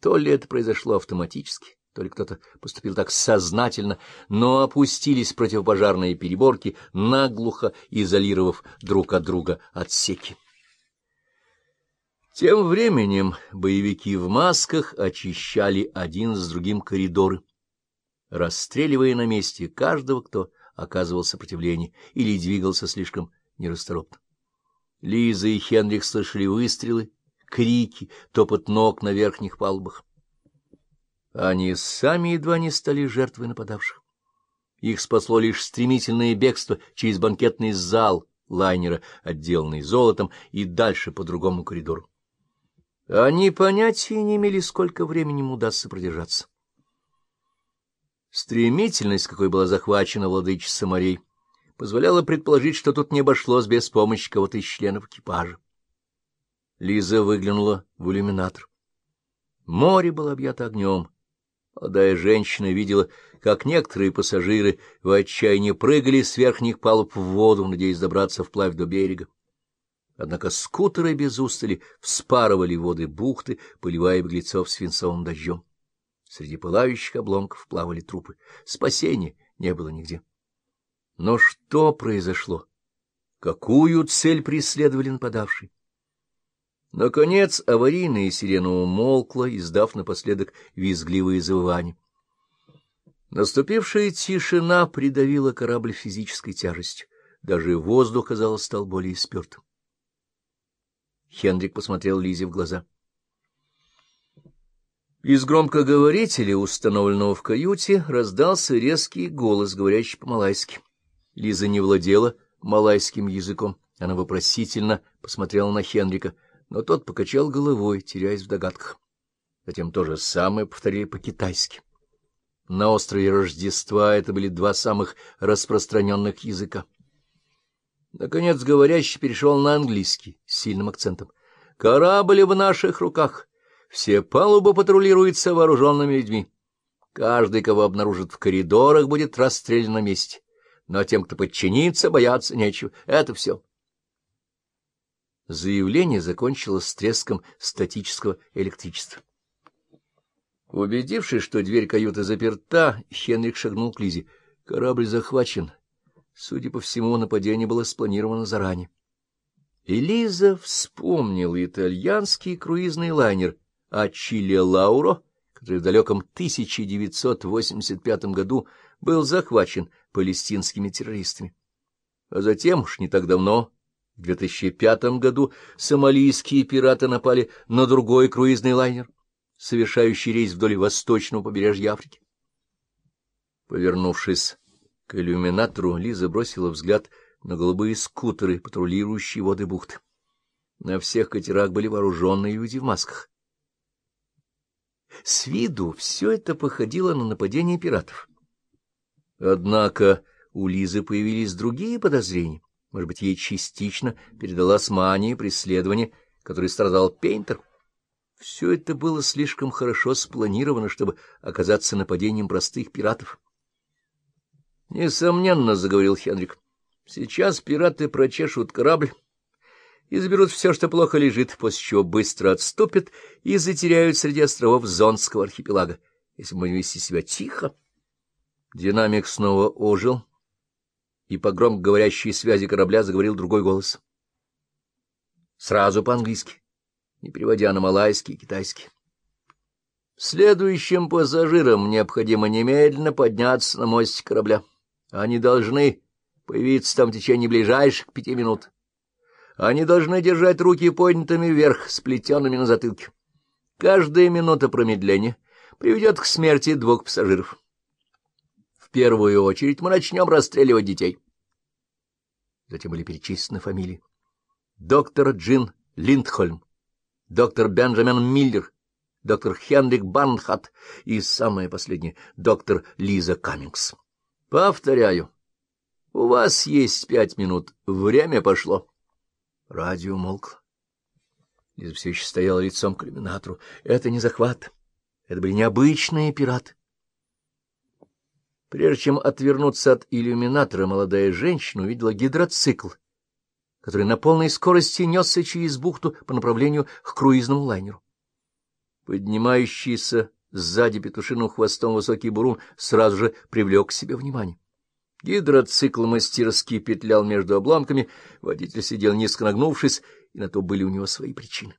То ли это произошло автоматически, то ли кто-то поступил так сознательно, но опустились противопожарные переборки, наглухо изолировав друг от друга отсеки. Тем временем боевики в масках очищали один с другим коридоры, расстреливая на месте каждого, кто оказывал сопротивление или двигался слишком нерасторопно. Лиза и Хенрих слышали выстрелы, крики, топот ног на верхних палубах. Они сами едва не стали жертвой нападавших. Их спасло лишь стремительное бегство через банкетный зал лайнера, отделанный золотом, и дальше по другому коридору. Они понятия не имели, сколько времени им удастся продержаться. Стремительность, какой была захвачена владычица морей, позволяла предположить, что тут не обошлось без помощи кого-то из членов экипажа. Лиза выглянула в иллюминатор. Море было объято огнем. Молодая женщина видела, как некоторые пассажиры в отчаянии прыгали с верхних палуб в воду, надеясь добраться вплавь до берега. Однако скутеры без устали вспарывали воды бухты, поливая беглецов свинцовым дождем. Среди пылающих обломков плавали трупы. Спасения не было нигде. Но что произошло? Какую цель преследовали нападавшие? Наконец аварийная сирена умолкла, издав напоследок визгливые завывания. Наступившая тишина придавила корабль физической тяжестью. Даже воздух, казалось, стал более спертым. Хендрик посмотрел Лизе в глаза. Из громкоговорителя, установленного в каюте, раздался резкий голос, говорящий по-малайски. Лиза не владела малайским языком. Она вопросительно посмотрела на Хенрика, но тот покачал головой, теряясь в догадках. Затем то же самое повторили по-китайски. На острове Рождества это были два самых распространенных языка. Наконец говорящий перешел на английский с сильным акцентом. «Корабль в наших руках. Все палубы патрулируются вооруженными людьми. Каждый, кого обнаружат в коридорах, будет расстрелян на месте. Но тем, кто подчинится, бояться нечего. Это все». Заявление закончилось с треском статического электричества. Убедившись, что дверь каюты заперта, Хенрик шагнул к Лизе. Корабль захвачен. Судя по всему, нападение было спланировано заранее. Элиза вспомнила итальянский круизный лайнер Ачиле Лауро, который в далеком 1985 году был захвачен палестинскими террористами. А затем, уж не так давно, в 2005 году, сомалийские пираты напали на другой круизный лайнер, совершающий рейс вдоль восточного побережья Африки. Повернувшись к иллюминатору Лиза бросила взгляд на голубые скутеры, патрулирующие воды бухты. На всех катерах были вооруженные люди в масках. С виду все это походило на нападение пиратов. Однако у Лизы появились другие подозрения. Может быть, ей частично передалась мания преследования, которой страдал Пейнтер. Все это было слишком хорошо спланировано, чтобы оказаться нападением простых пиратов. — Несомненно, — заговорил Хенрик, — сейчас пираты прочешут корабль и заберут все, что плохо лежит, после чего быстро отступят и затеряют среди островов Зонского архипелага. Если мы вести себя тихо... Динамик снова ожил, и по громко говорящей связи корабля заговорил другой голос. Сразу по-английски, не переводя на малайский и китайский. Следующим пассажирам необходимо немедленно подняться на мостик корабля. Они должны появиться там в течение ближайших пяти минут. Они должны держать руки поднятыми вверх, сплетенными на затылке. Каждая минута промедления приведет к смерти двух пассажиров. В первую очередь мы начнем расстреливать детей. Затем были перечислены фамилии. Доктор Джин Линдхольм, доктор Бенджамин Миллер, доктор Хенрик Барнхат и, самое последнее, доктор Лиза Каммингс. Повторяю, у вас есть пять минут. Время пошло. Радио молкло. Лиза все еще стояла лицом к иллюминатору. Это не захват. Это были необычные пираты. Прежде чем отвернуться от иллюминатора, молодая женщина увидела гидроцикл, который на полной скорости несся через бухту по направлению к круизному лайнеру. Поднимающийся сзади петушиным хвостом высокий бурун сразу же привлек к себе внимание. Гидроцикл мастерски петлял между обломками, водитель сидел низко нагнувшись, и на то были у него свои причины.